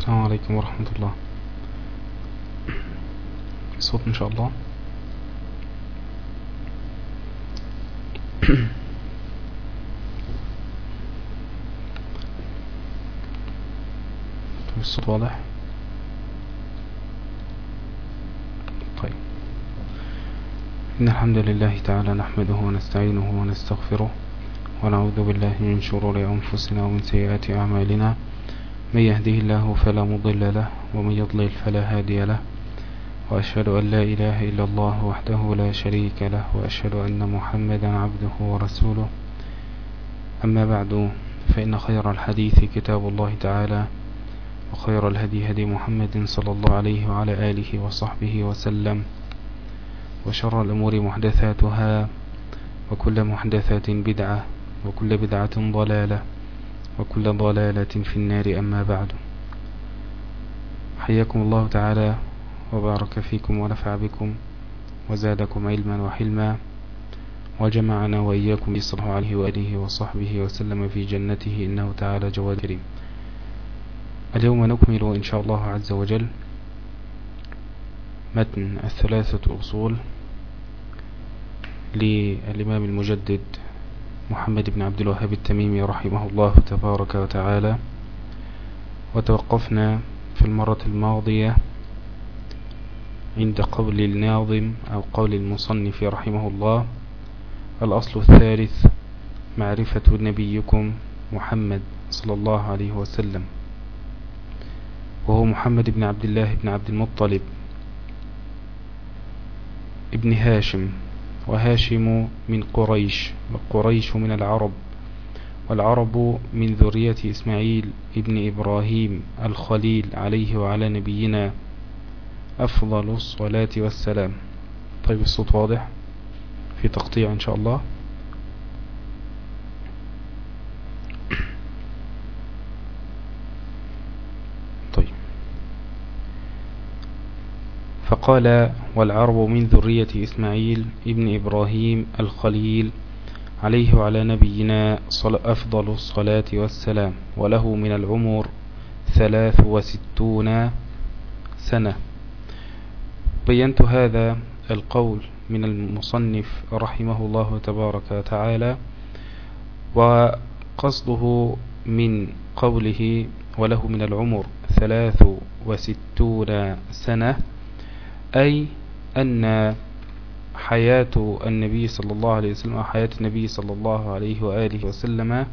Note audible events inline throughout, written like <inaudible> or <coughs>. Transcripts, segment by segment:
السلام عليكم ورحمة الله. صوت إن شاء الله. الصوت واضح؟ طيب. إن الحمد لله تعالى نحمده ونستعينه ونستغفره ونعوذ بالله من شرور أنفسنا ومن سيئات أعمالنا. من يهده الله فلا مضل له ومن يضلل فلا هادي له وأشهد أن لا إله إلا الله وحده لا شريك له وأشهد أن محمدا عبده ورسوله. أما بعد فإن خير الحديث كتاب الله تعالى وخير الهدي هدي محمد صلى الله عليه وعلى آله وصحبه وسلم وشر الأمور محدثاتها وكل محدثات بدعة وكل بدعة ضلالة. وكل ضلالة في النار أما بعد. حياكم الله تعالى وبارك فيكم ونفع بكم وزادكم علما وحلما وجمعنا وإياكم الله عليه وآله وصحبه وسلم في جنته إنه تعالى جواد كريم. اليوم نكمل إن شاء الله عز وجل متن الثلاثة أصول للإمام المجدد محمد بن عبد الوهاب التميمي رحمه الله تبارك وتعالى وتوقفنا في المرة الماضية عند قول الناظم أو قول المصنف رحمه الله الأصل الثالث معرفة نبيكم محمد صلى الله عليه وسلم وهو محمد بن عبد الله بن عبد المطلب ابن هاشم. وهاشم من قريش وقريش من العرب والعرب من ذرية إسماعيل ابن إبراهيم الخليل عليه وعلى نبينا أفضل الصلاة والسلام. طيب الصوت واضح؟ في تقطيع إن شاء الله. فقال والعرب من ذرية إسماعيل ابن إبراهيم الخليل عليه وعلى نبينا أفضل الصلاة والسلام وله من العمر ثلاث وستون سنة. بينت هذا القول من المصنف رحمه الله تبارك وتعالى وقصده من قوله وله من العمر ثلاث وستون سنة. أي أن حياة النبي صلى الله عليه وسلم حياة النبي صلى الله عليه وآله وسلم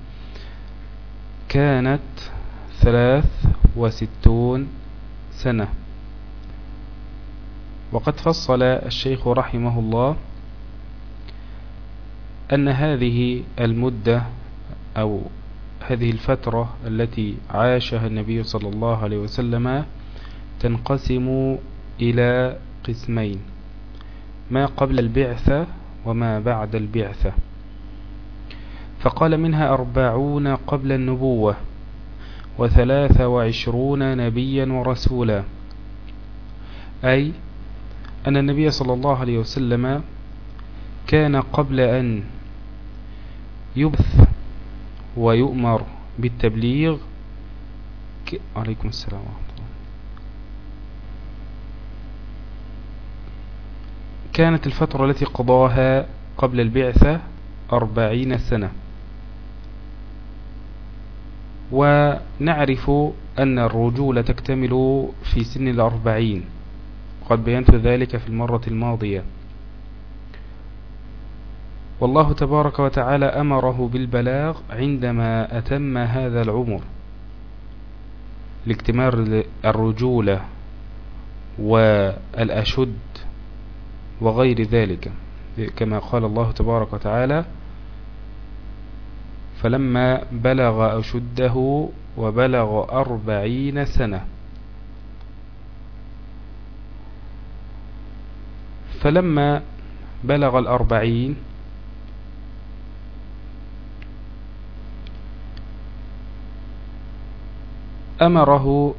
كانت ثلاث وستون سنة. وقد فصل الشيخ رحمه الله أن هذه المدة أو هذه الفترة التي عاشها النبي صلى الله عليه وسلم تنقسم إلى قسمين ما قبل البعثة وما بعد البعثة. فقال منها أربعون قبل النبوة وثلاثة وعشرون نبيا ورسولا. أي أن النبي صلى الله عليه وسلم كان قبل أن يبث ويؤمر بالتبليغ. عليكم السلام ورحمة كانت الفترة التي قضاها قبل البعثة أربعين سنة. ونعرف أن الرجولة تكتمل في سن الأربعين. وقد بينت ذلك في المرة الماضية. والله تبارك وتعالى أمره بالبلاغ عندما أتم هذا العمر. لاكتمار الرجولة والأشد وغير ذلك كما قال الله تبارك وتعالى فلما بلغ أشده وبلغ أربعين سنة فلما بلغ الأربعين أمره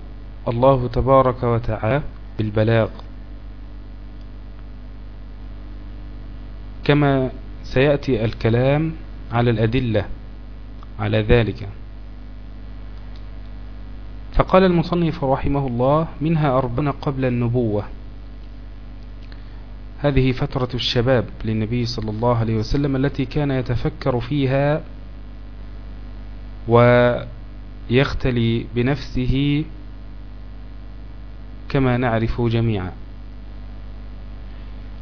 الله تبارك وتعالى بالبلاغ. كما سيأتي الكلام على الأدلة على ذلك. فقال المصنف رحمه الله منها أربعون قبل النبوة. هذه فترة الشباب للنبي صلى الله عليه وسلم التي كان يتفكر فيها ويختلي بنفسه كما نعرف جميعا.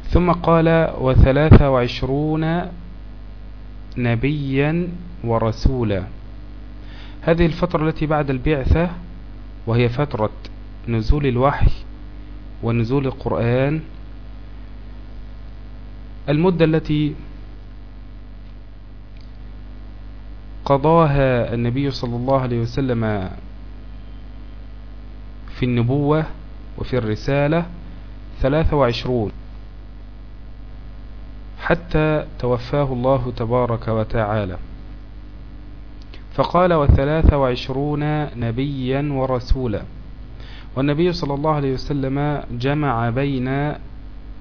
ثم قال وثلاث وعشرون نبيا ورسولا. هذه الفترة التي بعد البعثة وهي فترة نزول الوحي ونزول القرآن المدة التي قضاها النبي صلى الله عليه وسلم في النبوة وفي الرسالة ثلاثة وعشرون حتى توفاه الله تبارك وتعالى. فقال وثلاثة وعشرون نبيا ورسولا. والنبي صلى الله عليه وسلم جمع بين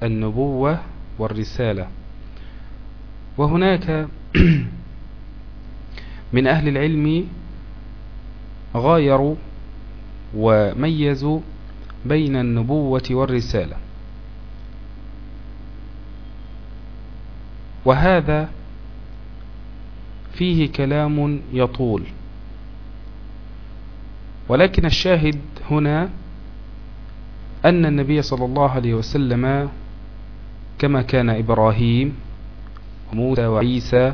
النبوة والرسالة. وهناك <clears throat> من أهل العلم غايروا وميزوا بين النبوة والرسالة. وهذا فيه كلام يطول. ولكن الشاهد هنا أن النبي صلى الله عليه وسلم كما كان إبراهيم وموسى وعيسى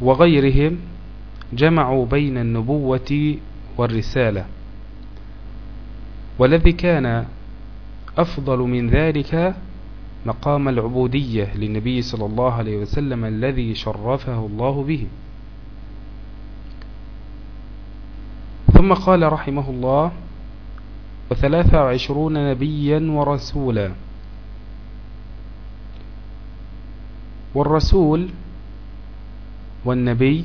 وغيرهم جمعوا بين النبوة والرسالة والذي كان أفضل من ذلك مقام العبودية للنبي صلى الله عليه وسلم الذي شرفه الله به. ثم قال رحمه الله وثلاثة وعشرون نبيا ورسولا. والرسول والنبي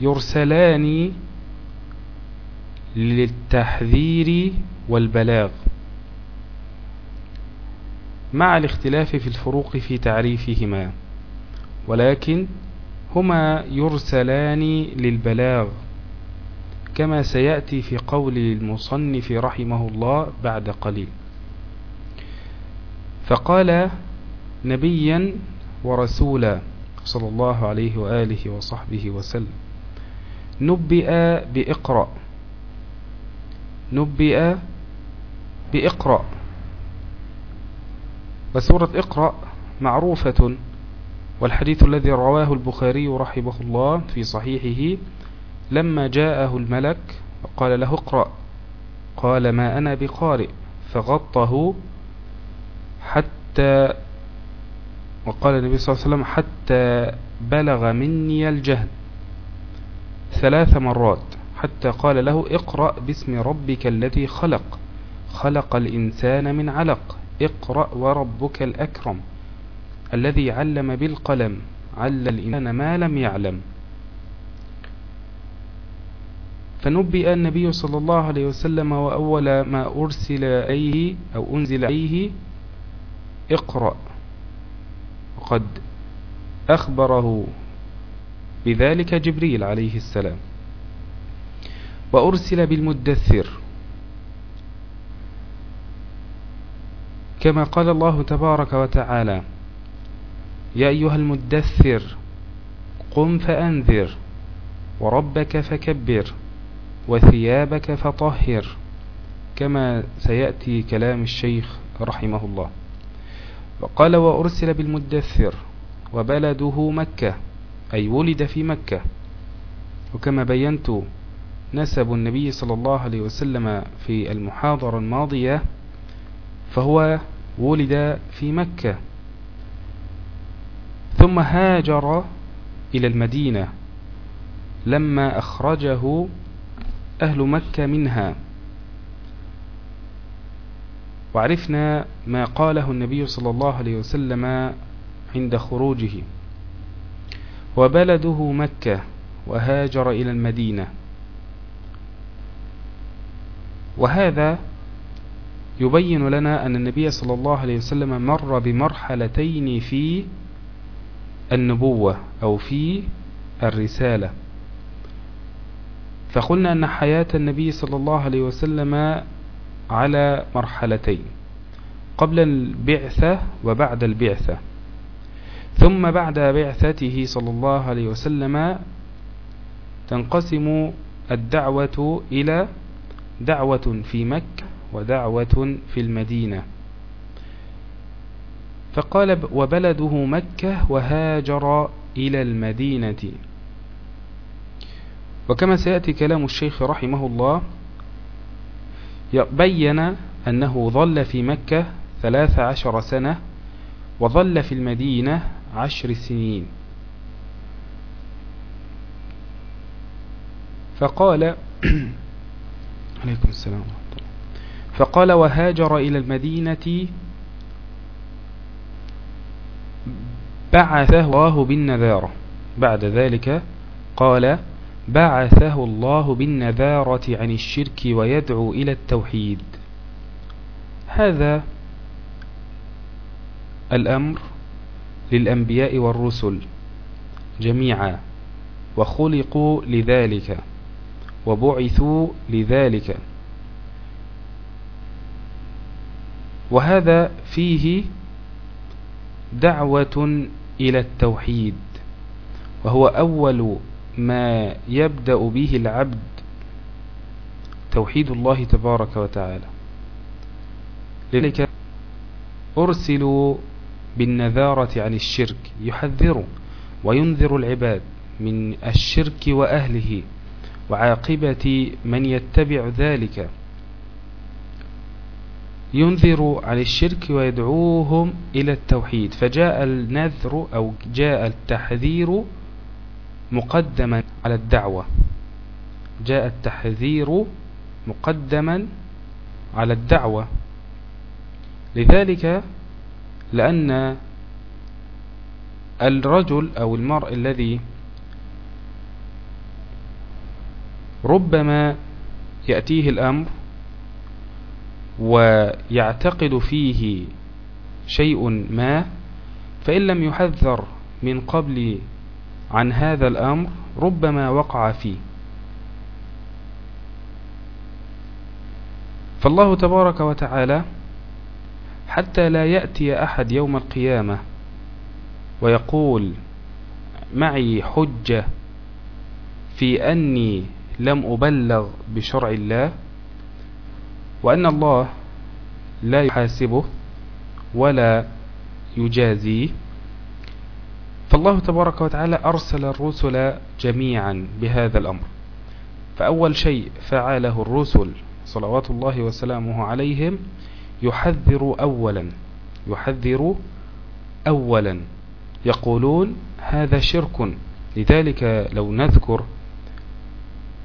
يرسلان للتحذير والبلاغ. مع الاختلاف في الفروق في تعريفهما ولكن هما يرسلان للبلاغ كما سيأتي في قول المصنف رحمه الله بعد قليل. فقال نبيا ورسولا صلى الله عليه وآله وصحبه وسلم نبئ بإقرأ نبئ بإقرأ. وسورة اقرأ معروفة والحديث الذي رواه البخاري رحمه الله في صحيحه لما جاءه الملك وقال له اقرأ قال ما أنا بقارئ فغطه حتى وقال النبي صلى الله عليه وسلم حتى بلغ مني الجهد ثلاث مرات حتى قال له اقرأ باسم ربك الذي خلق خلق الإنسان من علق. اقرأ وربك الأكرم الذي علم بالقلم عل الإنسان ما لم يعلم. فنبئ النبي صلى الله عليه وسلم وأول ما أرسل أيه أو أنزل أيه اقرأ. وقد أخبره بذلك جبريل عليه السلام. وأرسل بالمدثر. كما قال الله تبارك وتعالى يا أيها المدثر قم فأنذر وربك فكبر وثيابك فطهر كما سيأتي كلام الشيخ رحمه الله. وقال وأرسل بالمدثر وبلده مكة أي ولد في مكة. وكما بينت نسب النبي صلى الله عليه وسلم في المحاضرة الماضية فهو ولد في مكة. ثم هاجر إلى المدينة لما أخرجه أهل مكة منها. وعرفنا ما قاله النبي صلى الله عليه وسلم عند خروجه. وبلده مكة وهاجر إلى المدينة. وهذا يبين لنا أن النبي صلى الله عليه وسلم مر بمرحلتين في النبوة أو في الرسالة. فقلنا أن حياة النبي صلى الله عليه وسلم على مرحلتين قبل البعثة وبعد البعثة. ثم بعد بعثته صلى الله عليه وسلم تنقسم الدعوة إلى دعوة في مكة ودعوة في المدينة. فقال وبلده مكة وهاجر إلى المدينة. وكما سيأتي كلام الشيخ رحمه الله بين أنه ظل في مكة ثلاث عشر سنة وظل في المدينة عشر سنين. فقال <clears throat> عليكم السلام. فقال وهاجر إلى المدينة بعثه الله بالنذارة. بعد ذلك قال بعثه الله بالنذارة عن الشرك ويدعو إلى التوحيد. هذا الأمر للأنبياء والرسل جميعا وخلقوا لذلك وبعثوا لذلك. وهذا فيه دعوة إلى التوحيد وهو أول ما يبدأ به العبد توحيد الله تبارك وتعالى. لذلك أرسلوا بالنذارة عن الشرك يحذر وينذر العباد من الشرك وأهله وعاقبة من يتبع ذلك. ينذر عن الشرك ويدعوهم إلى التوحيد. فجاء النذر أو جاء التحذير مقدما على الدعوة. جاء التحذير مقدما على الدعوة. لذلك لأن الرجل أو المرء الذي ربما يأتيه الأمر ويعتقد فيه شيء ما فإن لم يحذر من قبل عن هذا الأمر ربما وقع فيه. فالله تبارك وتعالى حتى لا يأتي أحد يوم القيامة ويقول معي حجة في أني لم أبلغ بشرع الله وأن الله لا يحاسبه ولا يجازيه فالله تبارك وتعالى أرسل الرسل جميعا بهذا الأمر. فأول شيء فعله الرسل صلوات الله وسلامه عليهم يحذر أولا يحذر أولا. يقولون هذا شرك لذلك لو نذكر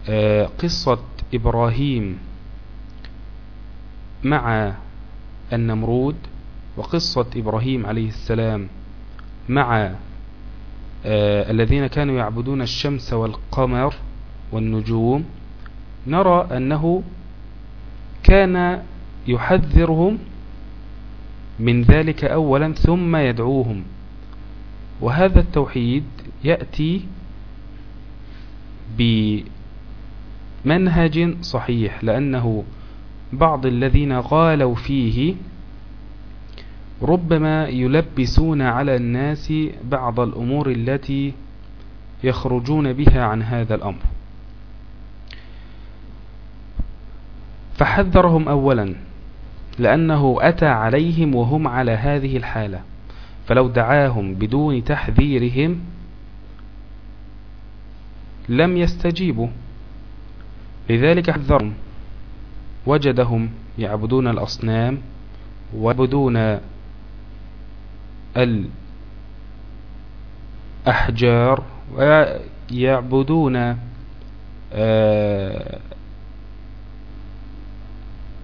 آه، قصة إبراهيم مع النمرود وقصة إبراهيم عليه السلام مع آه الذين كانوا يعبدون الشمس والقمر والنجوم نرى أنه كان يحذرهم من ذلك أولا ثم يدعوهم. وهذا التوحيد يأتي بمنهج صحيح لأنه بعض الذين غالوا فيه ربما يلبسون على الناس بعض الأمور التي يخرجون بها عن هذا الأمر. فحذرهم أولا لأنه أتى عليهم وهم على هذه الحالة. فلو دعاهم بدون تحذيرهم لم يستجيبوا. لذلك حذرهم. وجدهم يعبدون الأصنام ويعبدون الأحجار ويعبدون آه،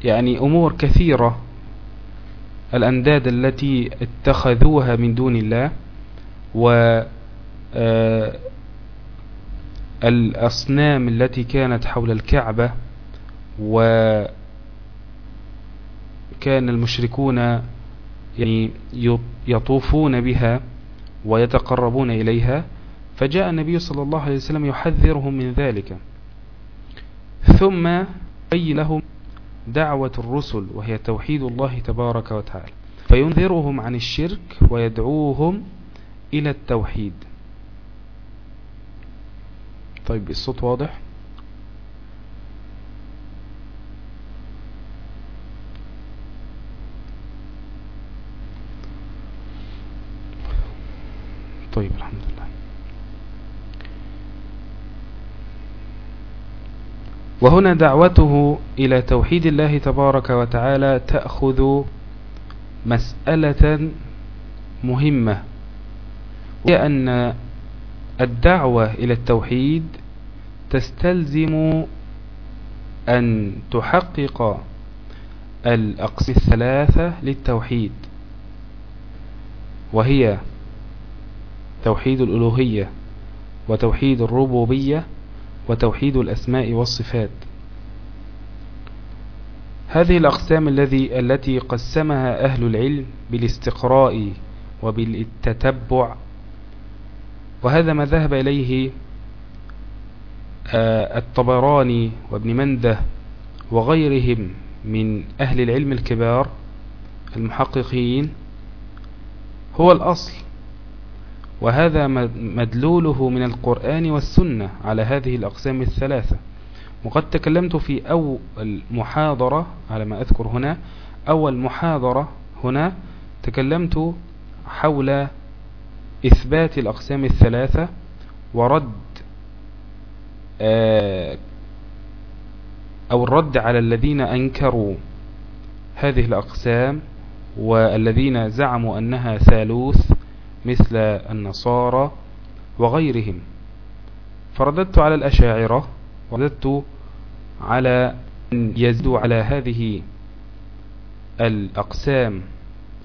يعني أمور كثيرة الأنداد التي اتخذوها من دون الله و آه، الأصنام التي كانت حول الكعبة وكان المشركون يعني يطوفون بها ويتقربون إليها فجاء النبي صلى الله عليه وسلم يحذرهم من ذلك. ثم أي لهم دعوة الرسل وهي توحيد الله تبارك وتعالى. فينذرهم عن الشرك ويدعوهم إلى التوحيد. طيب الصوت واضح طيب الحمد لله وهنا دعوته إلى توحيد الله تبارك وتعالى تأخذ مسألة مهمة وهي أن الدعوة إلى التوحيد تستلزم أن تحقق الأقسام الثلاثة للتوحيد وهي توحيد الألوهية وتوحيد الربوبية وتوحيد الأسماء والصفات. هذه الأقسام الذي التي قسمها أهل العلم بالاستقراء وبالتتبع وهذا ما ذهب إليه آه، الطبراني وابن منده وغيرهم من أهل العلم الكبار المحققين. هو الأصل وهذا مدلوله من القرآن والسنة على هذه الأقسام الثلاثة. وقد تكلمت في أول محاضرة على ما أذكر هنا أول محاضرة هنا تكلمت حول إثبات الأقسام الثلاثة ورد آه، أو الرد على الذين أنكروا هذه الأقسام والذين زعموا أنها ثالوث. مثل النصارى وغيرهم. فرددت على الأشاعرة ورددت على أن يزدوا على هذه الأقسام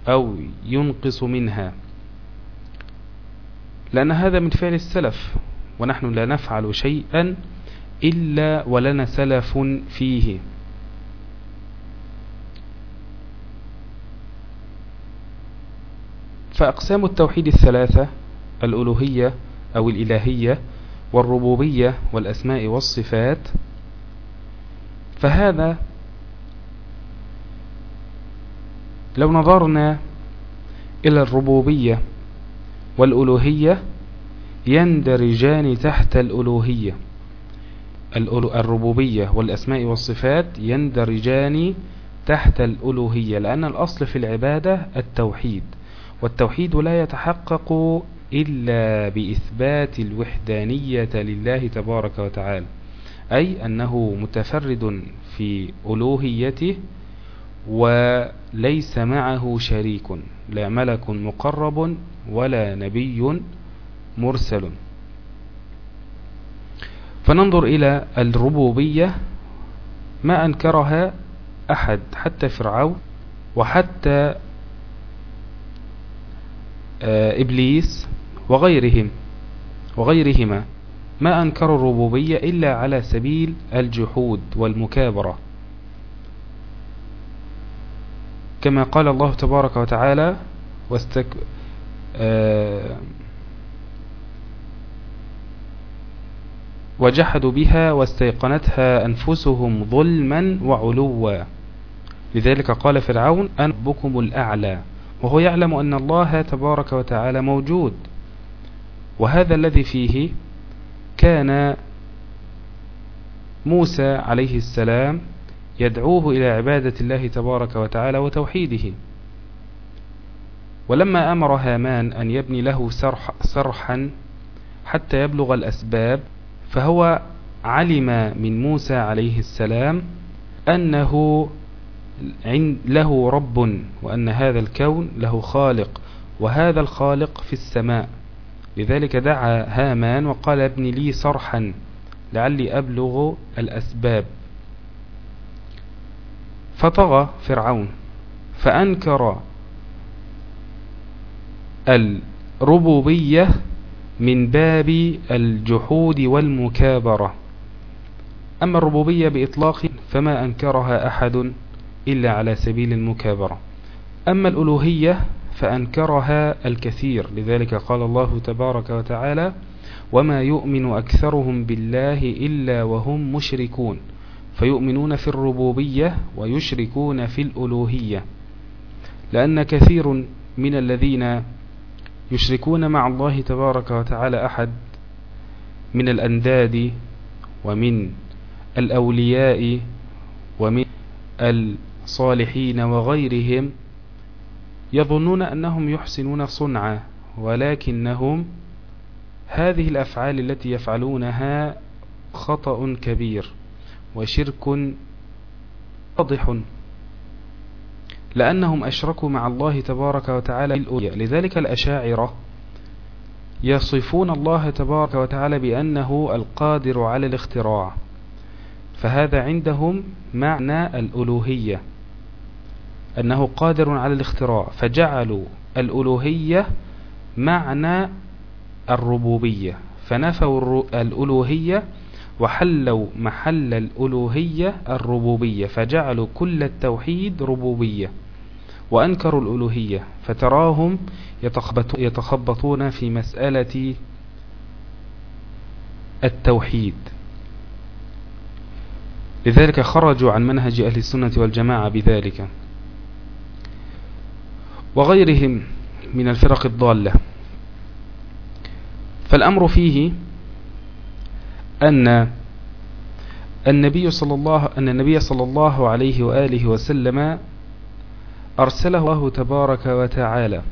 أو ينقص منها. لأن هذا من فعل السلف ونحن لا نفعل شيئا إلا ولنا سلف فيه. فأقسام التوحيد الثلاثة الألوهية أو الإلهية والربوبية والأسماء والصفات فهذا لو نظرنا إلى الربوبية والألوهية يندرجان تحت الألوهية. الربوبية والأسماء والصفات يندرجان تحت الألوهية لأن الأصل في العبادة التوحيد. والتوحيد لا يتحقق إلا بإثبات الوحدانية لله تبارك وتعالى أي أنه متفرد في ألوهيته وليس معه شريك لا ملك مقرب ولا نبي مرسل. فننظر إلى الربوبية ما أنكرها أحد حتى فرعون وحتى إبليس وغيرهم وغيرهما ما أنكروا الربوبية إلا على سبيل الجحود والمكابرة. كما قال الله تبارك وتعالى واستك آه وجحدوا بها واستيقنتها أنفسهم ظلما وعلوا. لذلك قال فرعون أن ربكم الأعلى. وهو يعلم أن الله تبارك وتعالى موجود. وهذا الذي فيه كان موسى عليه السلام يدعوه إلى عبادة الله تبارك وتعالى وتوحيده. ولما أمر هامان أن يبني له سرح سرحا حتى يبلغ الأسباب فهو علم من موسى عليه السلام أنه له رب وأن هذا الكون له خالق وهذا الخالق في السماء. لذلك دعا هامان وقال ابن لي صرحا لعلي أبلغ الأسباب. فطغى فرعون فأنكر الربوبية من باب الجحود والمكابرة. أما الربوبية بإطلاق فما أنكرها أحد. إلا على سبيل المكابرة. أما الألوهية فأنكرها الكثير لذلك قال الله تبارك وتعالى وما يؤمن أكثرهم بالله إلا وهم مشركون. فيؤمنون في الربوبية ويشركون في الألوهية. لأن كثير من الذين يشركون مع الله تبارك وتعالى أحد من الأنداد ومن الأولياء ومن الصالحين وغيرهم يظنون أنهم يحسنون صنعا ولكنهم هذه الأفعال التي يفعلونها خطأ كبير وشرك واضح. لأنهم أشركوا مع الله تبارك وتعالى الأولياء لذلك الأشاعرة يصفون الله تبارك وتعالى بأنه القادر على الاختراع فهذا عندهم معنى الألوهية. أنه قادر على الاختراع فجعلوا الألوهية معنى الربوبية فنفوا الألوهية وحلوا محل الألوهية الربوبية فجعلوا كل التوحيد ربوبية وأنكروا الألوهية فتراهم يتخبطون في مسألة التوحيد. لذلك خرجوا عن منهج أهل السنة والجماعة بذلك. وغيرهم من الفرق الضالة. فالأمر فيه أن النبي صلى الله أن النبي صلى الله عليه وآله وسلم أرسله الله تبارك وتعالى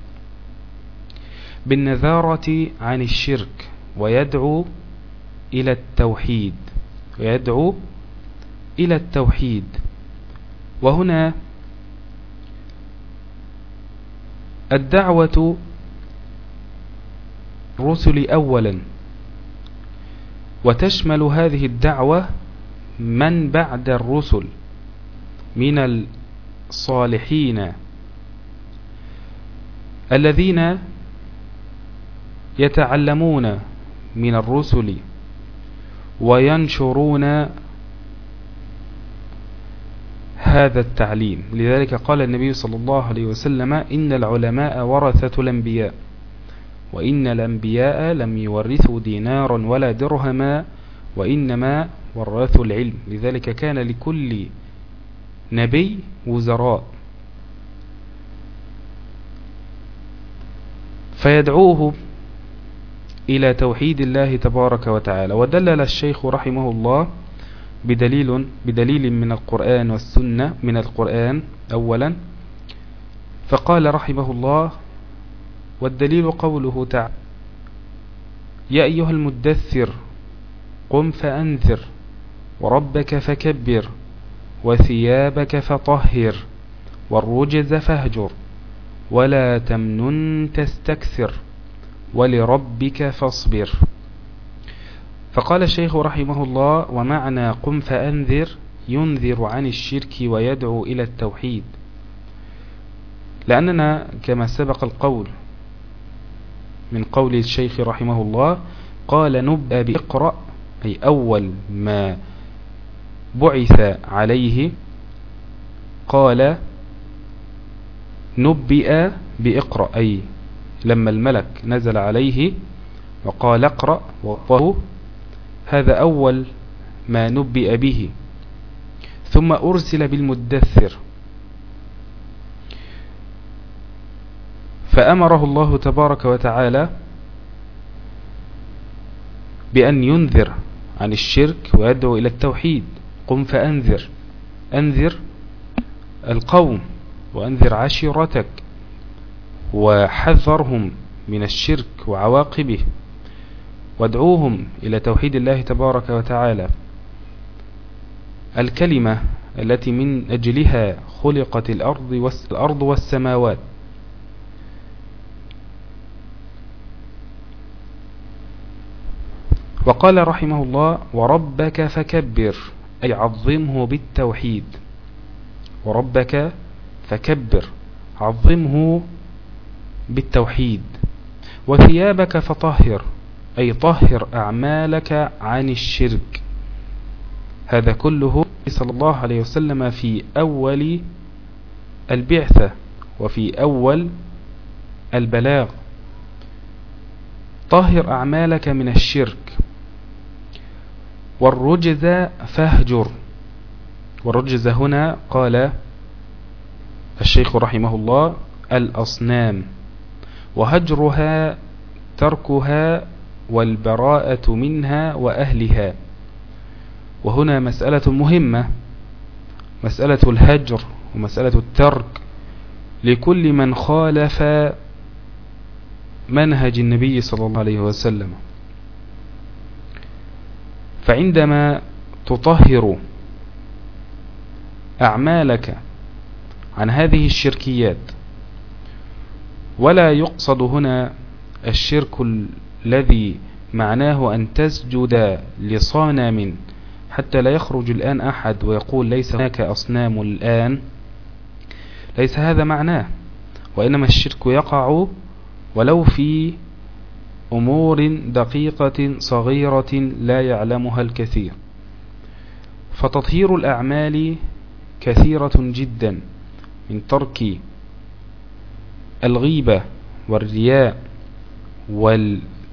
بالنذارة عن الشرك ويدعو إلى التوحيد ويدعو إلى التوحيد. وهنا الدعوة الرسل أولا. وتشمل هذه الدعوة من بعد الرسل من الصالحين الذين يتعلمون من الرسل وينشرون هذا التعليم. لذلك قال النبي صلى الله عليه وسلم إن العلماء ورثة الأنبياء وإن الأنبياء لم يورثوا دينارا ولا درهما وإنما ورثوا العلم. لذلك كان لكل نبي وزراء. فيدعوه إلى توحيد الله تبارك وتعالى. ودلل الشيخ رحمه الله بدليل بدليل من القرآن والسنة من القرآن أولا. فقال رحمه الله والدليل قوله تعالى يا أيها المدثر قم فأنذر وربك فكبر وثيابك فطهر والرجز فاهجر ولا تمنن تستكثر ولربك فاصبر. فقال الشيخ رحمه الله ومعنى قم فأنذر ينذر عن الشرك ويدعو إلى التوحيد. لأننا كما سبق القول من قول الشيخ رحمه الله قال نبأ بإقرأ أي أول ما بعث عليه قال نبئ بإقرأ أي لما الملك نزل عليه وقال اقرأ وهو هذا أول ما نبئ به. ثم أرسل بالمدثر. فأمره الله تبارك وتعالى بأن ينذر عن الشرك ويدعو إلى التوحيد. قم فأنذر. أنذر القوم وأنذر عشيرتك وحذرهم من الشرك وعواقبه. وادعوهم إلى توحيد الله تبارك وتعالى. الكلمة التي من أجلها خلقت الأرض والسماوات. وقال رحمه الله وربك فكبر أي عظمه بالتوحيد. وربك فكبر عظمه بالتوحيد. وثيابك فطهر أي طهر أعمالك عن الشرك. هذا كله صلى الله عليه وسلم في أول البعثة وفي أول البلاغ. طهر أعمالك من الشرك. والرجز فاهجر. والرجز هنا قال الشيخ رحمه الله الأصنام. وهجرها تركها والبراءة منها وأهلها. وهنا مسألة مهمة مسألة الهجر ومسألة الترك. لكل من خالف منهج النبي صلى الله عليه وسلم. فعندما تطهر أعمالك عن هذه الشركيات ولا يقصد هنا الشرك الذي معناه أن تسجد لصنم حتى لا يخرج الآن أحد ويقول ليس هناك أصنام الآن. ليس هذا معناه وإنما الشرك يقع ولو في أمور دقيقة صغيرة لا يعلمها الكثير. فتطهير الأعمال كثيرة جدا من ترك الغيبة والرياء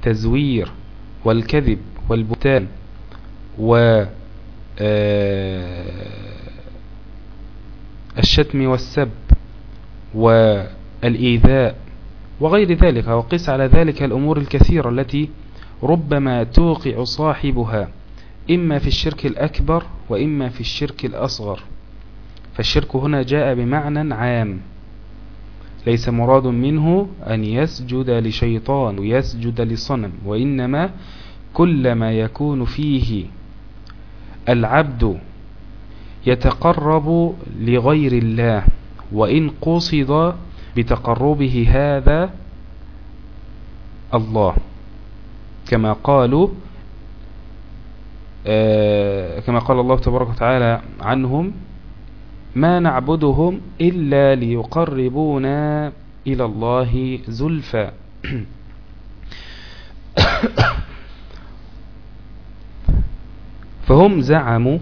والتزوير والكذب والبتان و آه، الشتم والسب والإيذاء وغير ذلك وقس على ذلك الأمور الكثيرة التي ربما توقع صاحبها إما في الشرك الأكبر وإما في الشرك الأصغر. فالشرك هنا جاء بمعنى عام. ليس مراد منه أن يسجد لشيطان ويسجد لصنم وإنما كلما يكون فيه العبد يتقرب لغير الله وإن قصد بتقربه هذا الله. كما قالوا آه، كما قال الله تبارك وتعالى عنهم ما نعبدهم إلا ليقربونا إلى الله زلفى. <coughs> فهم زعموا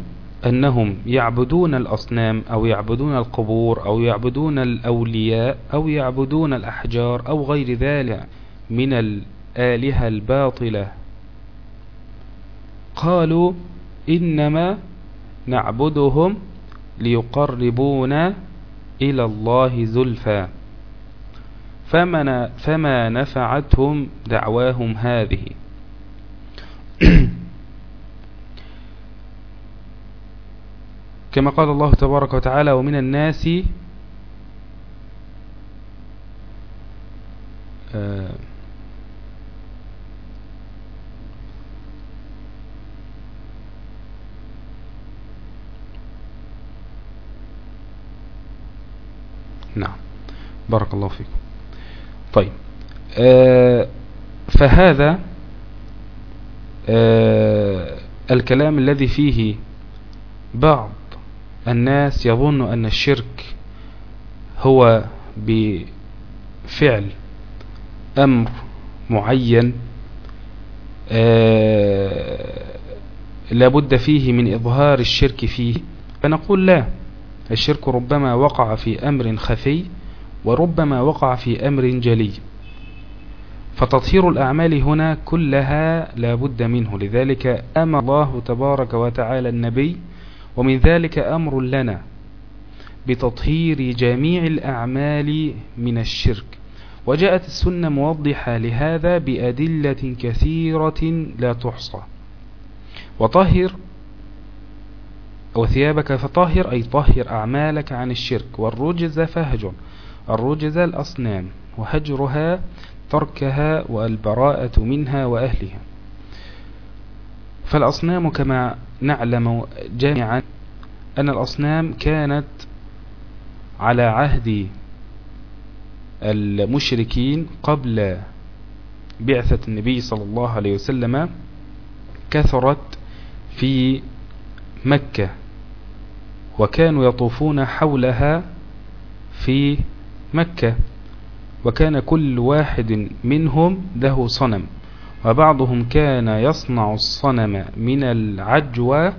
أنهم يعبدون الأصنام أو يعبدون القبور أو يعبدون الأولياء أو يعبدون الأحجار أو غير ذلك من الآلهة الباطلة. قالوا إنما نعبدهم ليقربونا إلى الله زلفى. فما نفعتهم دعواهم هذه؟ <clears throat> كما قال الله تبارك وتعالى ومن الناس آه، نعم. بارك الله فيكم. طيب آه فهذا آه الكلام الذي فيه بعض الناس يظن أن الشرك هو بفعل أمر معين آه لابد فيه من إظهار الشرك فيه. فنقول لا. الشرك ربما وقع في أمر خفي وربما وقع في أمر جلي. فتطهير الأعمال هنا كلها لا بد منه. لذلك أمر الله تبارك وتعالى النبي ومن ذلك أمر لنا بتطهير جميع الأعمال من الشرك. وجاءت السنة موضحة لهذا بأدلة كثيرة لا تحصى. وطهر وثيابك فطهر أي طهر أعمالك عن الشرك. والرجز فهجر الرجز الأصنام وهجرها تركها والبراءة منها وأهلها. فالأصنام كما نعلم جميعا أن الأصنام كانت على عهد المشركين قبل بعثة النبي صلى الله عليه وسلم كثرت في مكة. وكانوا يطوفون حولها في مكة وكان كل واحد منهم له صنم وبعضهم كان يصنع الصنم من العجوة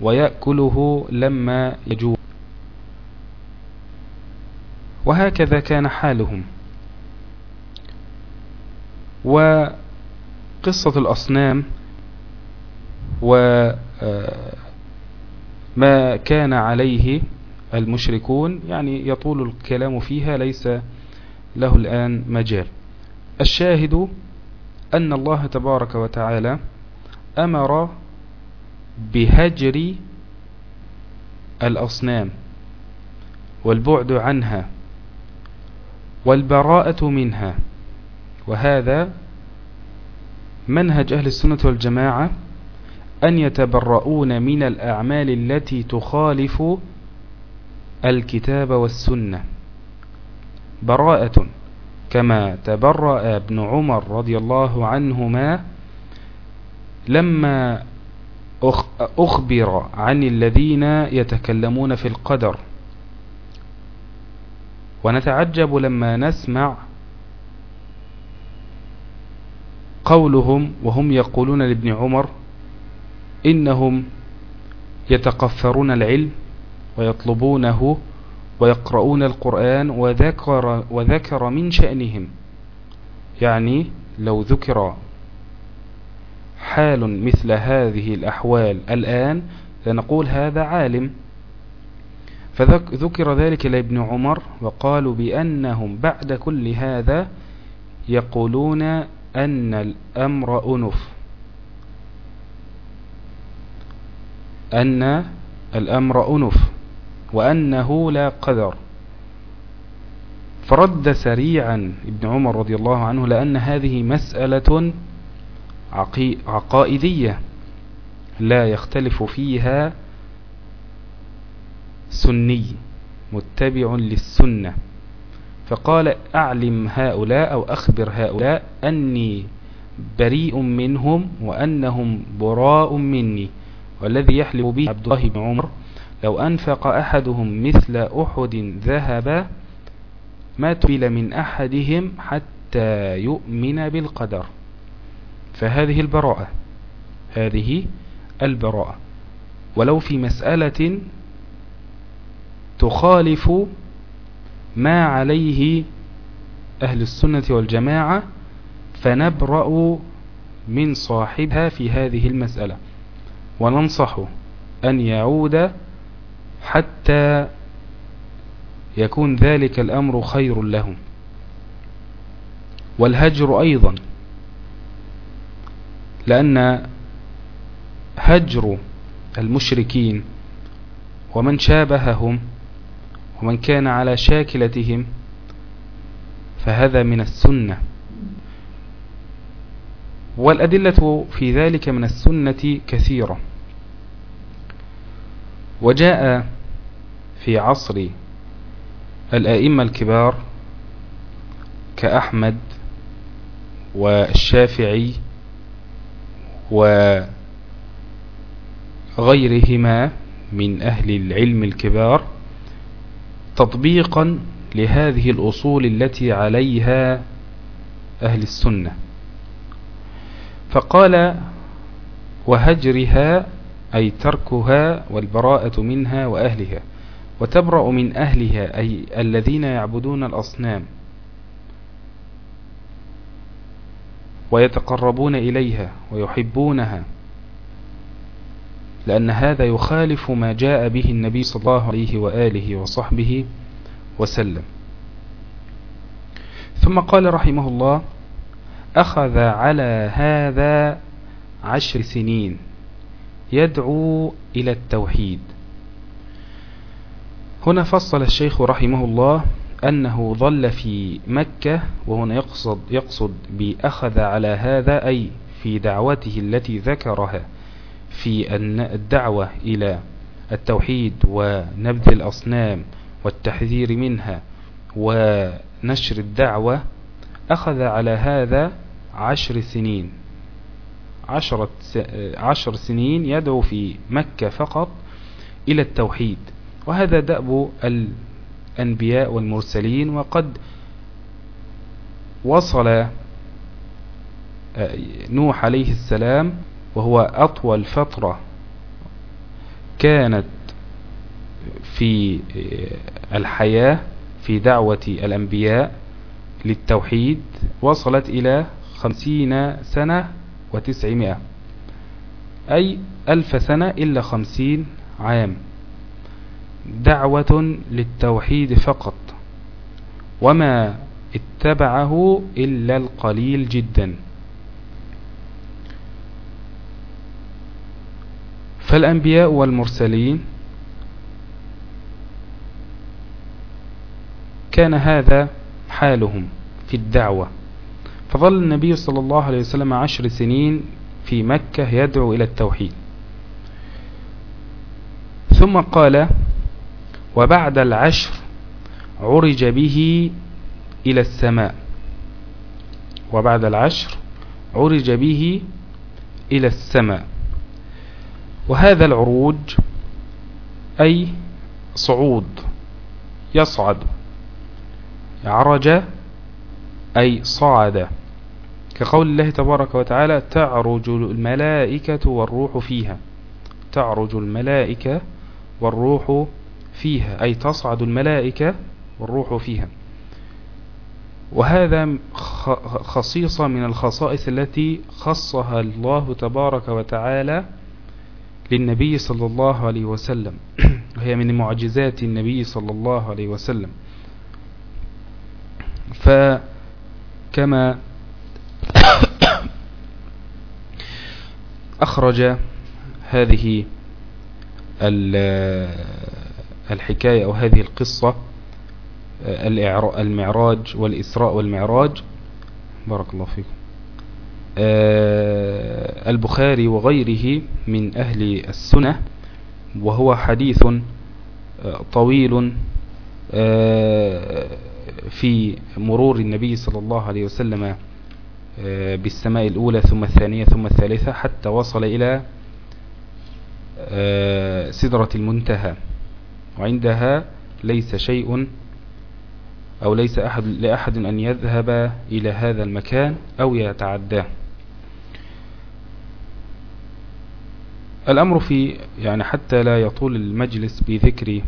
ويأكله لما يجوع. وهكذا كان حالهم. وقصة الأصنام و ما كان عليه المشركون يعني يطول الكلام فيها ليس له الآن مجال. الشاهد أن الله تبارك وتعالى أمر بهجر الأصنام والبعد عنها والبراءة منها وهذا منهج أهل السنة والجماعة أن يتبرؤون من الأعمال التي تخالف الكتاب والسنة. براءة كما تبرأ ابن عمر رضي الله عنهما لما أخبر عن الذين يتكلمون في القدر. ونتعجب لما نسمع قولهم وهم يقولون لابن عمر إنهم يتقفرون العلم ويطلبونه ويقرؤون القرآن وذكر, وذكر من شأنهم. يعني لو ذكر حال مثل هذه الأحوال الآن لنقول هذا عالم. فذكر ذلك لابن عمر وقالوا بأنهم بعد كل هذا يقولون أن الأمر أنف. أن الأمر أنف وأنه لا قدر. فرد سريعا ابن عمر رضي الله عنه لأن هذه مسألة عقائدية لا يختلف فيها سني متبع للسنة. فقال أعلم هؤلاء أو أخبر هؤلاء أني بريء منهم وأنهم براء مني. والذي يحلف به عبد الله بن عمر لو أنفق أحدهم مثل أحد ذهب ما تبل من أحدهم حتى يؤمن بالقدر. فهذه البراءة هذه البراءة. ولو في مسألة تخالف ما عليه أهل السنة والجماعة فنبرأ من صاحبها في هذه المسألة. وننصح أن يعود حتى يكون ذلك الأمر خير لهم. والهجر أيضا لأن هجر المشركين ومن شابههم ومن كان على شاكلتهم فهذا من السنة. والأدلة في ذلك من السنة كثيرة. وجاء في عصر الآئمة الكبار كأحمد والشافعي وغيرهما من أهل العلم الكبار تطبيقا لهذه الأصول التي عليها أهل السنة. فقال وهجرها أي تركها والبراءة منها وأهلها وتبرأ من أهلها أي الذين يعبدون الأصنام ويتقربون إليها ويحبونها لأن هذا يخالف ما جاء به النبي صلى الله عليه وآله وصحبه وسلم. ثم قال رحمه الله أخذ على هذا عشر سنين. يدعو إلى التوحيد. هنا فصل الشيخ رحمه الله أنه ظل في مكة وهنا يقصد, يقصد بأخذ على هذا أي في دعوته التي ذكرها في الدعوة إلى التوحيد ونبذ الأصنام والتحذير منها ونشر الدعوة أخذ على هذا عشر سنين. عشرة عشر سنين يدعو في مكة فقط إلى التوحيد. وهذا دأب الأنبياء والمرسلين وقد وصل آه، نوح عليه السلام وهو أطول فترة كانت في آه، الحياة في دعوة الأنبياء للتوحيد. وصلت إلى خمسين سنة وتسعمائة. أي ألف سنة إلا خمسين عام. دعوة للتوحيد فقط. وما اتبعه إلا القليل جدا. فالأنبياء والمرسلين كان هذا حالهم في الدعوة. فظل النبي صلى الله عليه وسلم عشر سنين في مكة يدعو إلى التوحيد. ثم قال وبعد العشر عرج به إلى السماء. وبعد العشر عرج به إلى السماء. وهذا العروج أي صعود يصعد. عرج أي صعد. كقول الله تبارك وتعالى تعرج الملائكة والروح فيها. تعرج الملائكة والروح فيها. أي تصعد الملائكة والروح فيها. وهذا خصيصة من الخصائص التي خصها الله تبارك وتعالى للنبي صلى الله عليه وسلم. <clears throat> وهي من معجزات النبي صلى الله عليه وسلم. فكما <coughs> أخرج هذه الحكاية أو هذه القصة المعراج والإسراء والمعراج. بارك الله فيكم. آه، البخاري وغيره من أهل السنة وهو حديث آه، طويل آه، في مرور النبي صلى الله عليه وسلم بالسماء الأولى ثم الثانية ثم الثالثة حتى وصل إلى سدرة المنتهى. وعندها ليس شيء أو ليس أحد لأحد أن يذهب إلى هذا المكان أو يتعداه. الأمر في يعني حتى لا يطول المجلس بذكر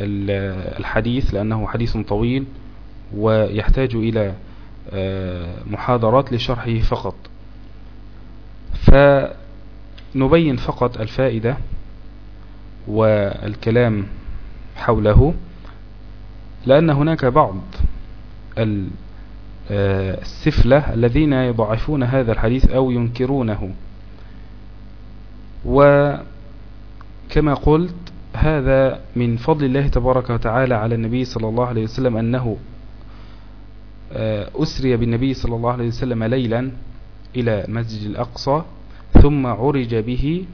الحديث لأنه حديث طويل ويحتاج إلى آه، محاضرات لشرحه فقط. فنبين فقط الفائدة والكلام حوله لأن هناك بعض آه، السفلة الذين يضعفون هذا الحديث أو ينكرونه. وكما قلت هذا من فضل الله تبارك وتعالى على النبي صلى الله عليه وسلم أنه آه، أسري بالنبي صلى الله عليه وسلم ليلا إلى مسجد الأقصى ثم عرج به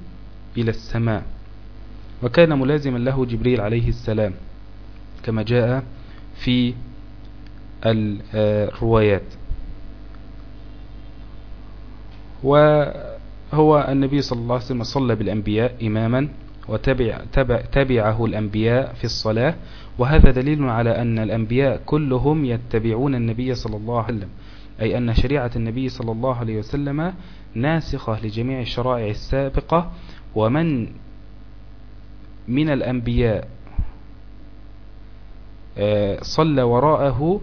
إلى السماء. وكان ملازما له جبريل عليه السلام كما جاء في الروايات. وهو النبي صلى الله عليه وسلم صلى بالأنبياء إماما وتبع تبع تبعه الأنبياء في الصلاة وهذا دليل على أن الأنبياء كلهم يتبعون النبي صلى الله عليه وسلم أي أن شريعة النبي صلى الله عليه وسلم ناسخة لجميع الشرائع السابقة ومن من الأنبياء آه، صلى وراءه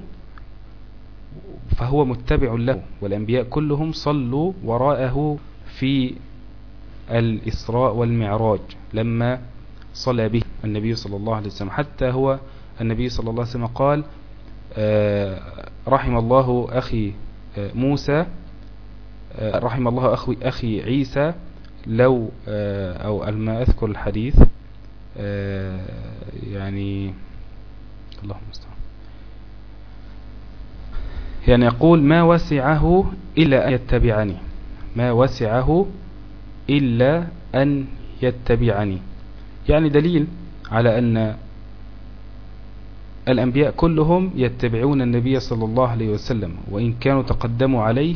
فهو متبع له والأنبياء كلهم صلوا وراءه في الإسراء والمعراج لما صلى به. النبي صلى الله عليه وسلم. حتى هو النبي صلى الله عليه وسلم قال آه، رحم الله أخي آه، موسى رحم الله أخي, أخي عيسى لو أو ما أذكر الحديث يعني اللهم استعان. يعني يقول ما وسعه إلا أن يتبعني. ما وسعه إلا أن يتبعني. يعني دليل على أن الأنبياء كلهم يتبعون النبي صلى الله عليه وسلم وإن كانوا تقدموا عليه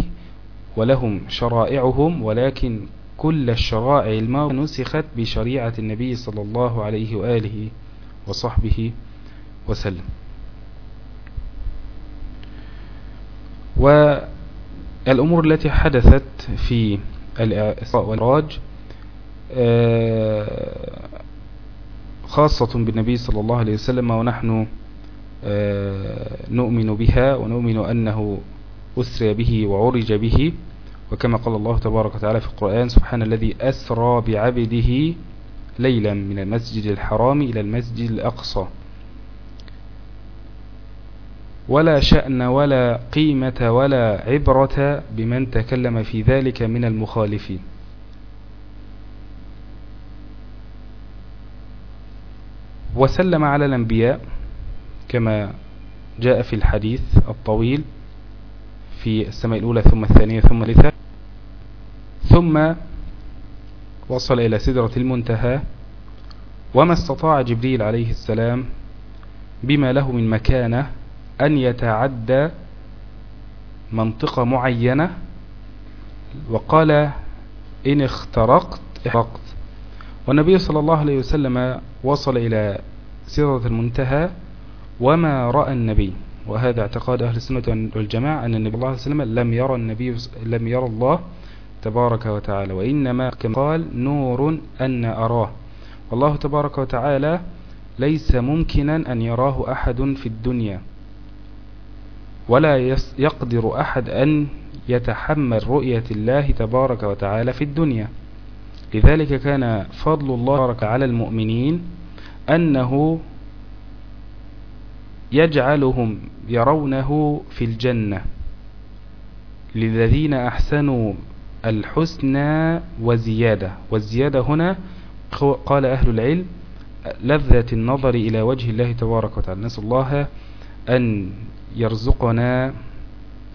ولهم شرائعهم ولكن كل الشرائع الماضية نسخت بشريعة النبي صلى الله عليه وآله وصحبه وسلم. والأمور التي حدثت في الإسراء والإعراج آه، خاصة بالنبي صلى الله عليه وسلم ونحن آه، نؤمن بها ونؤمن أنه أسري به وعرج به. وكما قال الله تبارك وتعالى في القرآن سبحان الذي أسرى بعبده ليلا من المسجد الحرام إلى المسجد الأقصى. ولا شأن ولا قيمة ولا عبرة بمن تكلم في ذلك من المخالفين. وسلم على الأنبياء كما جاء في الحديث الطويل في السماء الأولى ثم الثانية ثم الثالثة ثم وصل إلى سدرة المنتهى وما استطاع جبريل عليه السلام بما له من مكانة أن يتعدى منطقة معينة وقال إن اخترقت احرقت والنبي صلى الله عليه وسلم وصل إلى سدرة المنتهى وما رأى النبي وهذا اعتقاد أهل السنة والجماعة أن النبي صلى الله عليه وسلم لم يرى النبي لم يرى الله تبارك وتعالى وإنما كما قال نور أن أراه. والله تبارك وتعالى ليس ممكنا أن يراه أحد في الدنيا ولا يقدر أحد أن يتحمل رؤية الله تبارك وتعالى في الدنيا. لذلك كان فضل الله تبارك على المؤمنين أنه يجعلهم يرونه في الجنة للذين أحسنوا الحسنى وزيادة. والزيادة هنا قال أهل العلم لذة النظر إلى وجه الله تبارك وتعالى. نسأل الله أن يرزقنا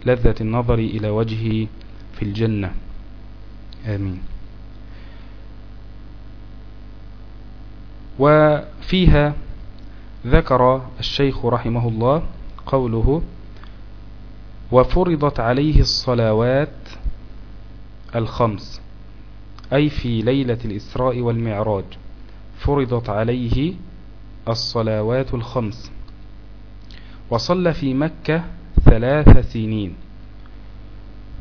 لذة النظر إلى وجهه في الجنة. آمين. وفيها ذكر الشيخ رحمه الله قوله وفرضت عليه الصلوات الخمس أي في ليلة الإسراء والمعراج فرضت عليه الصلوات الخمس وصلى في مكة ثلاث سنين.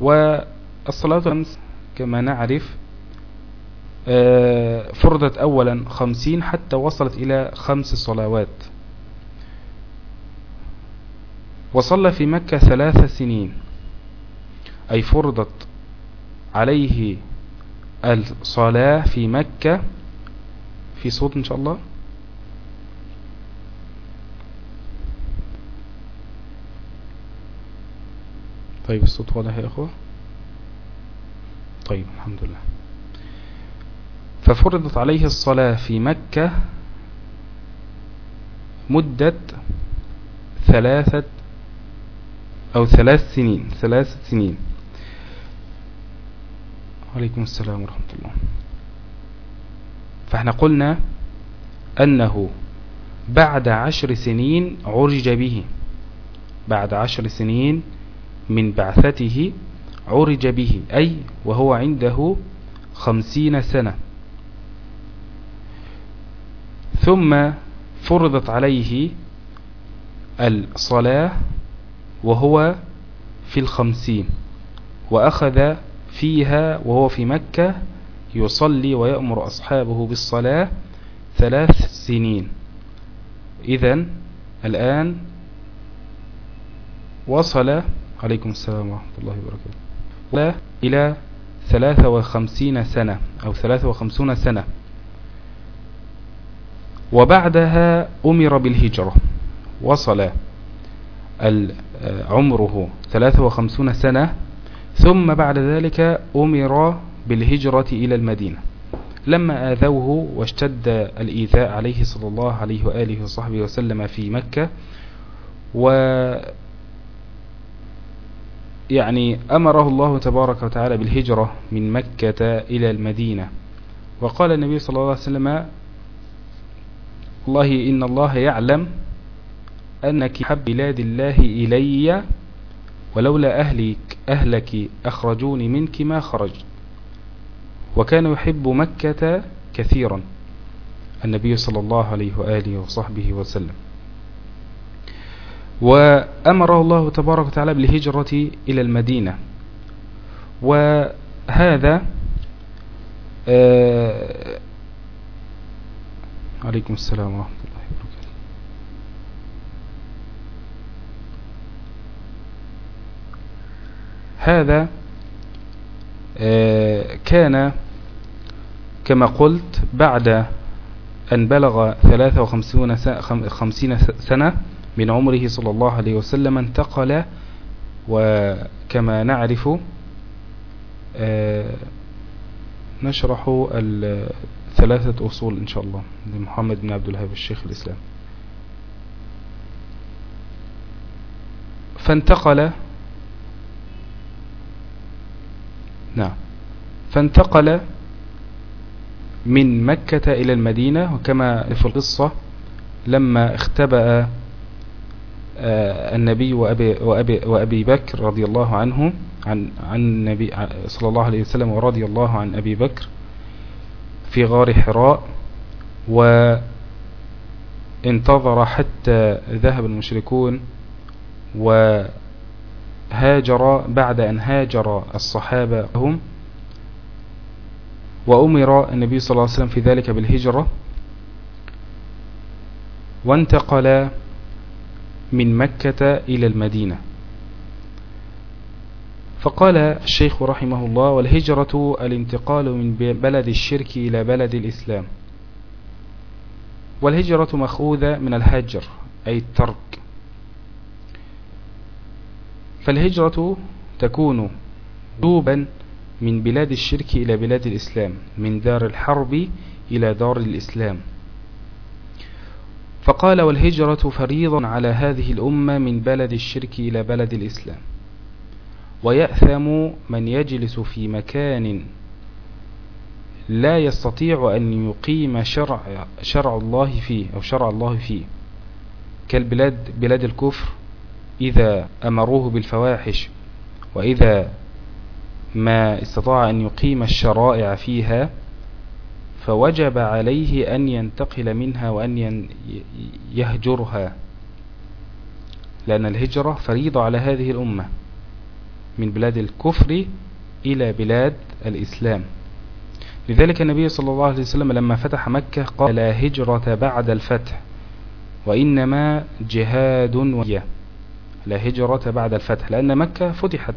والصلاة الخمس كما نعرف فرضت أولا خمسين حتى وصلت إلى خمس صلوات. وصلى في مكة ثلاث سنين. أي فرضت عليه الصلاة في مكة. في صوت إن شاء الله. طيب الصوت واضح يا أخوة؟ طيب الحمد لله. ففرضت عليه الصلاة في مكة مدة ثلاثة أو ثلاث سنين ثلاث سنين. عليكم السلام ورحمة الله. فإحنا قلنا أنه بعد عشر سنين عرج به. بعد عشر سنين من بعثته عرج به أي وهو عنده خمسين سنة. ثم فرضت عليه الصلاة وهو في الخمسين وأخذ فيها وهو في مكة يصلي ويأمر أصحابه بالصلاة ثلاث سنين. إذا الآن وصل عليكم السلام ورحمة الله وبركاته. إلى ثلاثة وخمسين سنة أو ثلاثة وخمسون سنة. وبعدها أمر بالهجرة وصل عمره ثلاثة وخمسون سنة ثم بعد ذلك أمر بالهجرة إلى المدينة. لما آذوه واشتد الإيذاء عليه صلى الله عليه وآله وصحبه وسلم في مكة و يعني أمره الله تبارك وتعالى بالهجرة من مكة إلى المدينة. وقال النبي صلى الله عليه وسلم والله إن الله يعلم أنك حب بلاد الله إلي ولولا أهلك, أهلك أخرجوني منك ما خرج وكان يحب مكة كثيرا. النبي صلى الله عليه وآله وصحبه وسلم. وأمره الله تبارك وتعالى بالهجرة إلى المدينة. وهذا آه عليكم السلام ورحمة الله وبركاته. هذا آه كان كما قلت بعد أن بلغ 53 سنة من عمره صلى الله عليه وسلم انتقل وكما نعرف آه، نشرح ثلاثة أصول إن شاء الله لمحمد بن عبد الوهاب الشيخ الإسلام. فانتقل نعم فانتقل من مكة إلى المدينة وكما في القصة لما اختبأ آه، النبي وأبي, وأبي, وأبي بكر رضي الله عنه عن, عن النبي صلى الله عليه وسلم ورضي الله عن أبي بكر. في غار حراء وانتظر حتى ذهب المشركون وهاجر بعد أن هاجر الصحابة هم. وأمر النبي صلى الله عليه وسلم في ذلك بالهجرة. وانتقل من مكة إلى المدينة. فقال الشيخ رحمه الله والهجرة الانتقال من بلد الشرك إلى بلد الإسلام. والهجرة مخوذة من الهجر أي الترك. فالهجرة تكون دوبا من بلاد الشرك إلى بلاد الإسلام من دار الحرب إلى دار الإسلام. فقال والهجرة فريضا على هذه الأمة من بلد الشرك إلى بلد الإسلام. ويأثم من يجلس في مكان لا يستطيع أن يقيم شرع, شرع الله فيه أو شرع الله فيه. كالبلاد بلاد الكفر إذا أمروه بالفواحش وإذا ما استطاع أن يقيم الشرائع فيها فوجب عليه أن ينتقل منها وأن يهجرها. لأن الهجرة فريضة على هذه الأمة. من بلاد الكفر إلى بلاد الإسلام. لذلك النبي صلى الله عليه وسلم لما فتح مكة قال لا هجرة بعد الفتح وإنما جهاد ويا لا هجرة بعد الفتح لأن مكة فتحت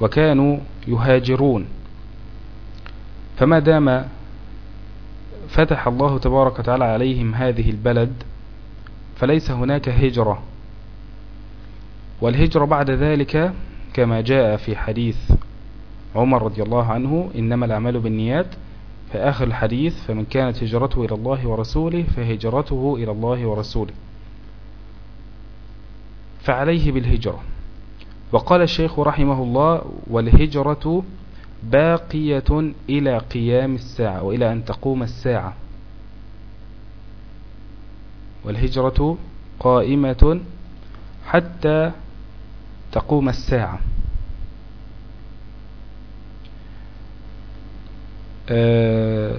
وكانوا يهاجرون. فما دام فتح الله تبارك وتعالى عليهم هذه البلد فليس هناك هجرة. والهجرة بعد ذلك كما جاء في حديث عمر رضي الله عنه إنما الأعمال بالنيات في آخر الحديث فمن كانت هجرته إلى الله ورسوله فهجرته إلى الله ورسوله. فعليه بالهجرة. وقال الشيخ رحمه الله والهجرة باقية إلى قيام الساعة وإلى أن تقوم الساعة. والهجرة قائمة حتى تقوم الساعة. أه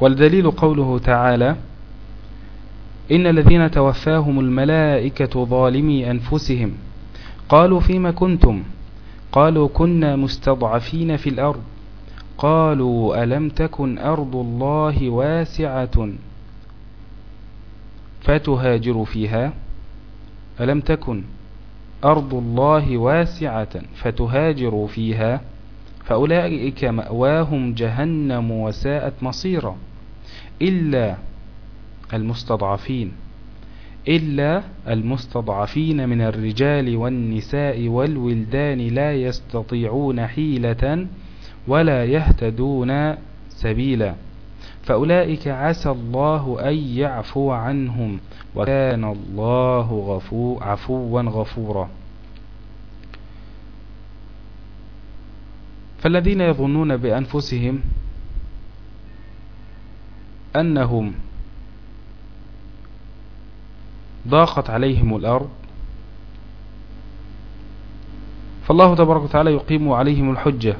والدليل قوله تعالى إن الذين توفاهم الملائكة ظالمي أنفسهم. قالوا فيما كنتم؟ قالوا كنا مستضعفين في الأرض. قالوا ألم تكن أرض الله واسعة فتهاجروا فيها؟ ألم تكن؟ أرض الله واسعة فتهاجروا فيها فأولئك مأواهم جهنم وساءت مصيرا. إلا المستضعفين إلا المستضعفين من الرجال والنساء والولدان لا يستطيعون حيلة ولا يهتدون سبيلا. فأولئك عسى الله أن يعفو عنهم وكان الله غفو عفوا غفورا. فالذين يظنون بأنفسهم أنهم ضاقت عليهم الأرض فالله تبارك وتعالى يقيم عليهم الحجة.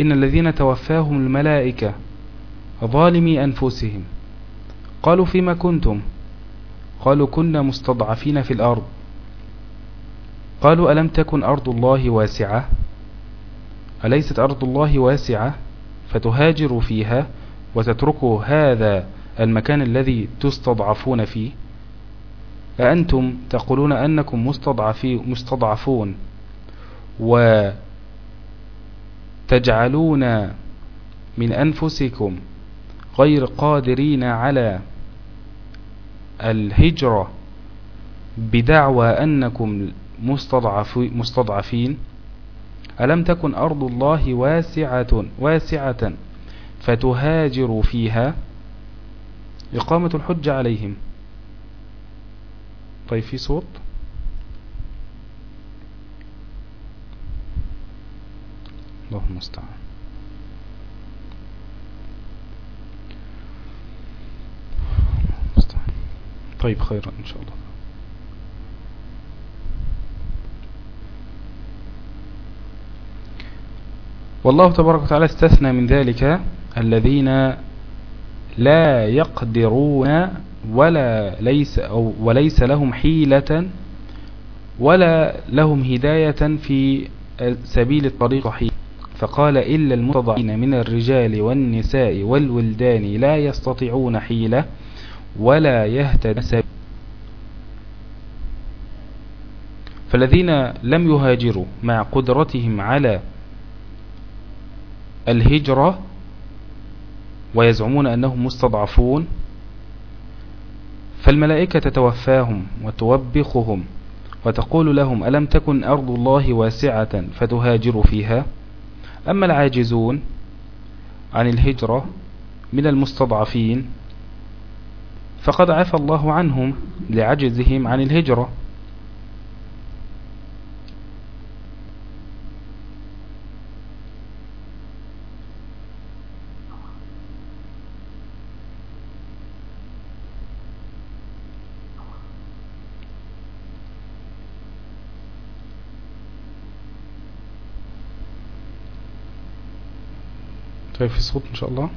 إن الذين توفاهم الملائكة ظالمي أنفسهم. قالوا فيما كنتم؟ قالوا كنا مستضعفين في الأرض. قالوا ألم تكن أرض الله واسعة؟ أليست أرض الله واسعة فتهاجروا فيها وتتركوا هذا المكان الذي تستضعفون فيه؟ أأنتم تقولون أنكم مستضعفون وتجعلون من أنفسكم غير قادرين على الهجرة بدعوى أنكم مستضعفين. ألم تكن أرض الله واسعة, واسعة فتهاجروا فيها؟ إقامة الحج عليهم. طيب في صوت؟ الله المستعان. طيب خيرا إن شاء الله. والله تبارك وتعالى استثنى من ذلك الذين لا يقدرون ولا ليس أو وليس لهم حيلة ولا لهم هداية في سبيل الطريق صحيح فقال إلا المتضعين من الرجال والنساء والولدان لا يستطيعون حيلة ولا يهتد سبيل فالذين لم يهاجروا مع قدرتهم على الهجرة ويزعمون أنهم مستضعفون فالملائكة تتوفاهم وتوبخهم وتقول لهم ألم تكن أرض الله واسعة فتهاجروا فيها؟ أما العاجزون عن الهجرة من المستضعفين فقد عفى الله عنهم لعجزهم عن الهجرة. طيب في صوت إن شاء الله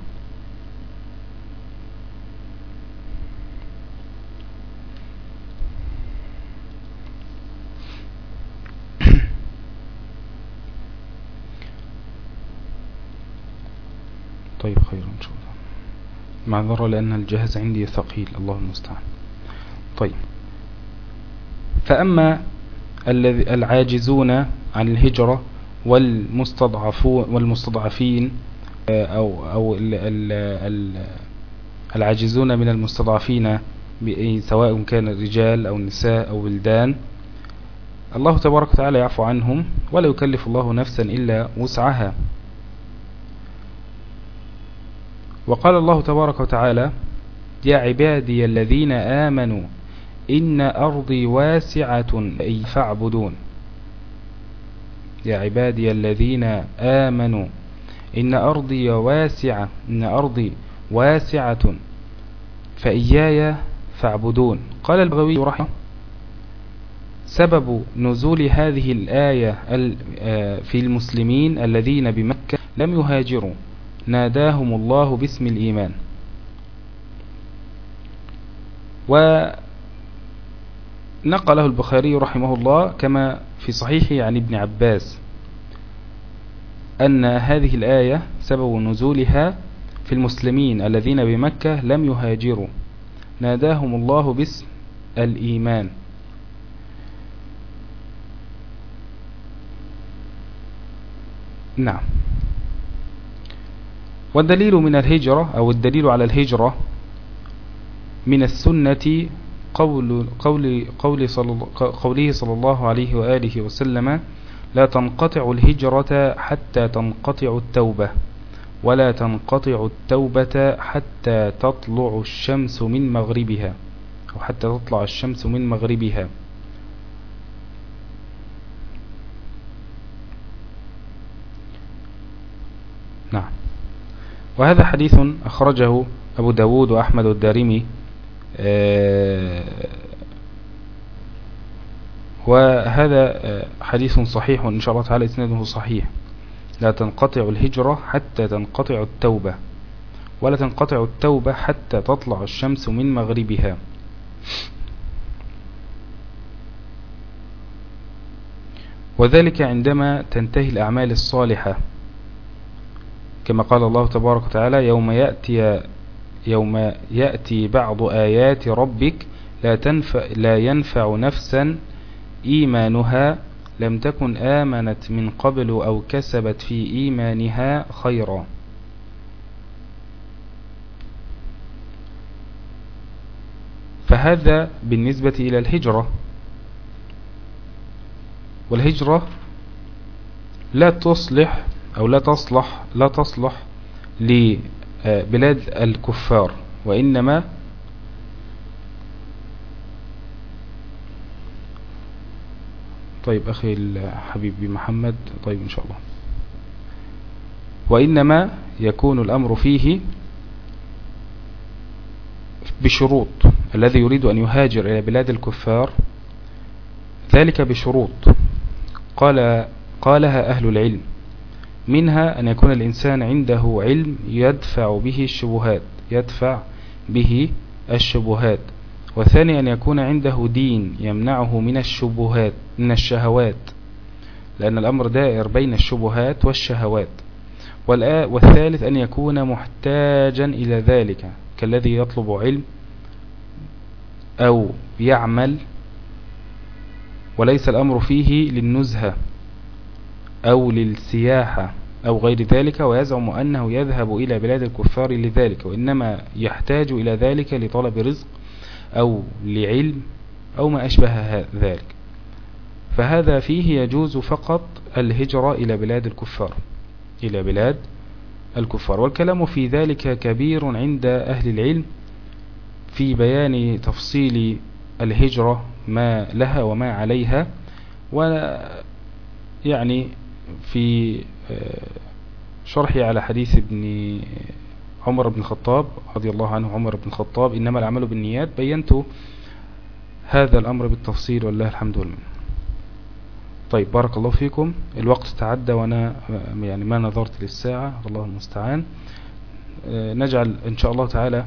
طيب خير ان شاء الله معذرة لأن الجهاز عندي ثقيل الله المستعان. طيب. فأما العاجزون عن الهجرة والمستضعفون والمستضعفين أو, أو العاجزون من المستضعفين سواء كان الرجال أو النساء أو ولدان الله تبارك وتعالى يعفو عنهم ولا يكلف الله نفسا إلا وسعها. وقال الله تبارك وتعالى يا عبادي الذين آمنوا إن أرضي واسعة فاعبدون. يا عبادي الذين آمنوا إن أرضي واسعة إن أرضي واسعة فإياي فاعبدون. قال البغوي رحمه سبب نزول هذه الآية آه، في المسلمين الذين بمكة لم يهاجروا. ناداهم الله باسم الإيمان. ونقله البخاري رحمه الله كما في صحيحه عن ابن عباس أن هذه الآية سبب نزولها في المسلمين الذين بمكة لم يهاجروا. ناداهم الله باسم الإيمان. نعم. والدليل من الهجرة أو الدليل على الهجرة من السنة قول قول قول صلى قوله صلى الله عليه وآله وسلم لا تنقطع الهجرة حتى تنقطع التوبة ولا تنقطع التوبة حتى تطلع الشمس من مغربها أو حتى تطلع الشمس من مغربها. نعم. وهذا حديث أخرجه أبو داود وأحمد الدارمي آه، وهذا آه، حديث صحيح إن شاء الله تعالى إسناده صحيح. لا تنقطع الهجرة حتى تنقطع التوبة ولا تنقطع التوبة حتى تطلع الشمس من مغربها. وذلك عندما تنتهي الأعمال الصالحة. كما قال الله تبارك وتعالى يوم يأتي, يوم يأتي بعض آيات ربك لا, تنفع لا ينفع نفسا إيمانها لم تكن آمنت من قبل أو كسبت في إيمانها خيرا. فهذا بالنسبة إلى الهجرة. والهجرة لا تصلح أو لا تصلح لا تصلح لبلاد الكفار وإنما طيب أخي الحبيب محمد طيب إن شاء الله. وإنما يكون الأمر فيه بشروط الذي يريد أن يهاجر إلى بلاد الكفار ذلك بشروط. قال قالها أهل العلم. منها أن يكون الإنسان عنده علم يدفع به الشبهات يدفع به الشبهات. والثاني أن يكون عنده دين يمنعه من الشبهات من الشهوات لأن الأمر دائر بين الشبهات والشهوات. والثالث أن يكون محتاجا إلى ذلك كالذي يطلب علم أو يعمل وليس الأمر فيه للنزهة. أو للسياحة أو غير ذلك ويزعم أنه يذهب إلى بلاد الكفار لذلك وإنما يحتاج إلى ذلك لطلب رزق أو لعلم أو ما أشبه ذلك. فهذا فيه يجوز فقط الهجرة إلى بلاد الكفار إلى بلاد الكفار. والكلام في ذلك كبير عند أهل العلم في بيان تفصيل الهجرة ما لها وما عليها ويعني في آه، شرحي على حديث ابن عمر بن الخطاب رضي الله عنه عمر بن الخطاب إنما العمل بالنيات بينت هذا الأمر بالتفصيل والله الحمد لله طيب بارك الله فيكم. الوقت تعدى وأنا يعني ما نظرت للساعة الله المستعان. آه، نجعل إن شاء الله تعالى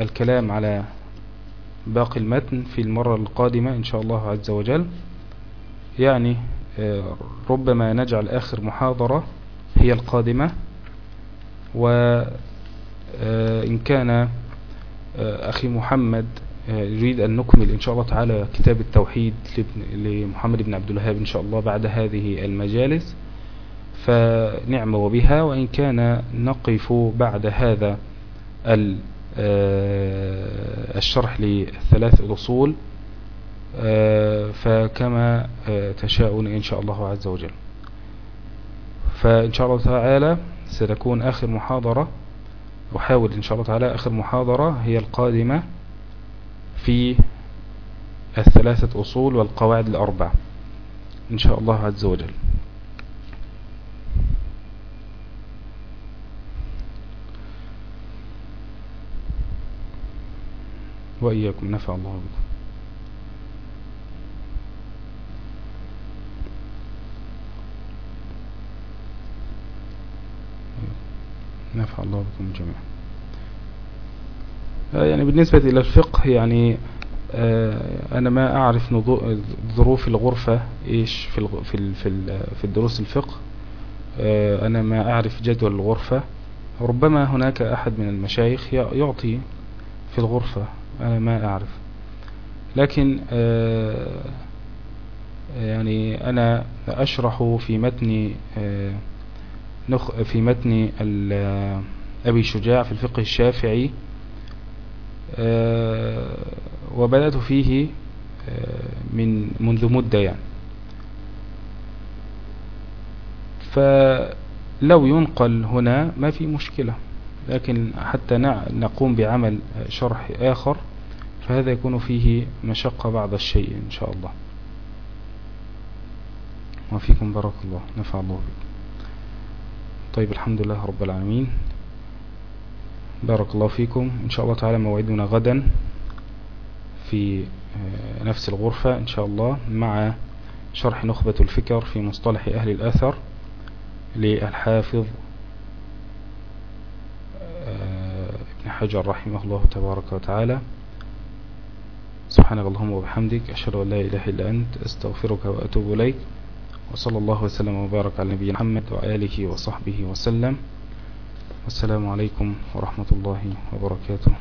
الكلام على باقي المتن في المرة القادمة إن شاء الله عز وجل. يعني آه، ربما نجعل آخر محاضرة هي القادمة وإن آه، كان أخي محمد يريد أن نكمل إن شاء الله تعالى كتاب التوحيد لمحمد بن عبد الوهاب إن شاء الله بعد هذه المجالس. فنعم وبها وإن كان نقف بعد هذا آه، الشرح لثلاث الأصول آه، فكما آه، تشاءون إن شاء الله عز وجل. فإن شاء الله تعالى ستكون آخر محاضرة. أحاول إن شاء الله تعالى آخر محاضرة هي القادمة في الثلاثة أصول والقواعد الأربع إن شاء الله عز وجل. وإياكم نفع الله بكم. نفع الله بكم جميعا. آه، يعني بالنسبة إلى الفقه يعني آه، أنا ما أعرف ظروف الغرفة إيش في في في الدروس الفقه. آه، أنا ما أعرف جدول الغرفة. ربما هناك أحد من المشايخ يعطي في الغرفة. أنا ما أعرف. لكن يعني أنا أشرح في متن في متن أبي شجاع في الفقه الشافعي آه، وبدأت فيه آه، من منذ مدة يعني. فلو ينقل هنا ما في مشكلة لكن حتى نقوم بعمل شرح آخر فهذا يكون فيه مشقة بعض الشيء إن شاء الله. وفيكم بارك الله نفع الله بكم. طيب الحمد لله رب العالمين. بارك الله فيكم. إن شاء الله تعالى موعدنا غدا في آه، نفس الغرفة إن شاء الله مع شرح نخبة الفكر في مصطلح أهل الأثر للحافظ آه، ابن حجر رحمه الله تبارك وتعالى. سبحانك اللهم وبحمدك أشهد أن لا إله إلا أنت أستغفرك وأتوب إليك. وصلى الله وسلم وبارك على نبينا محمد وآله وصحبه وسلم. والسلام عليكم ورحمة الله وبركاته.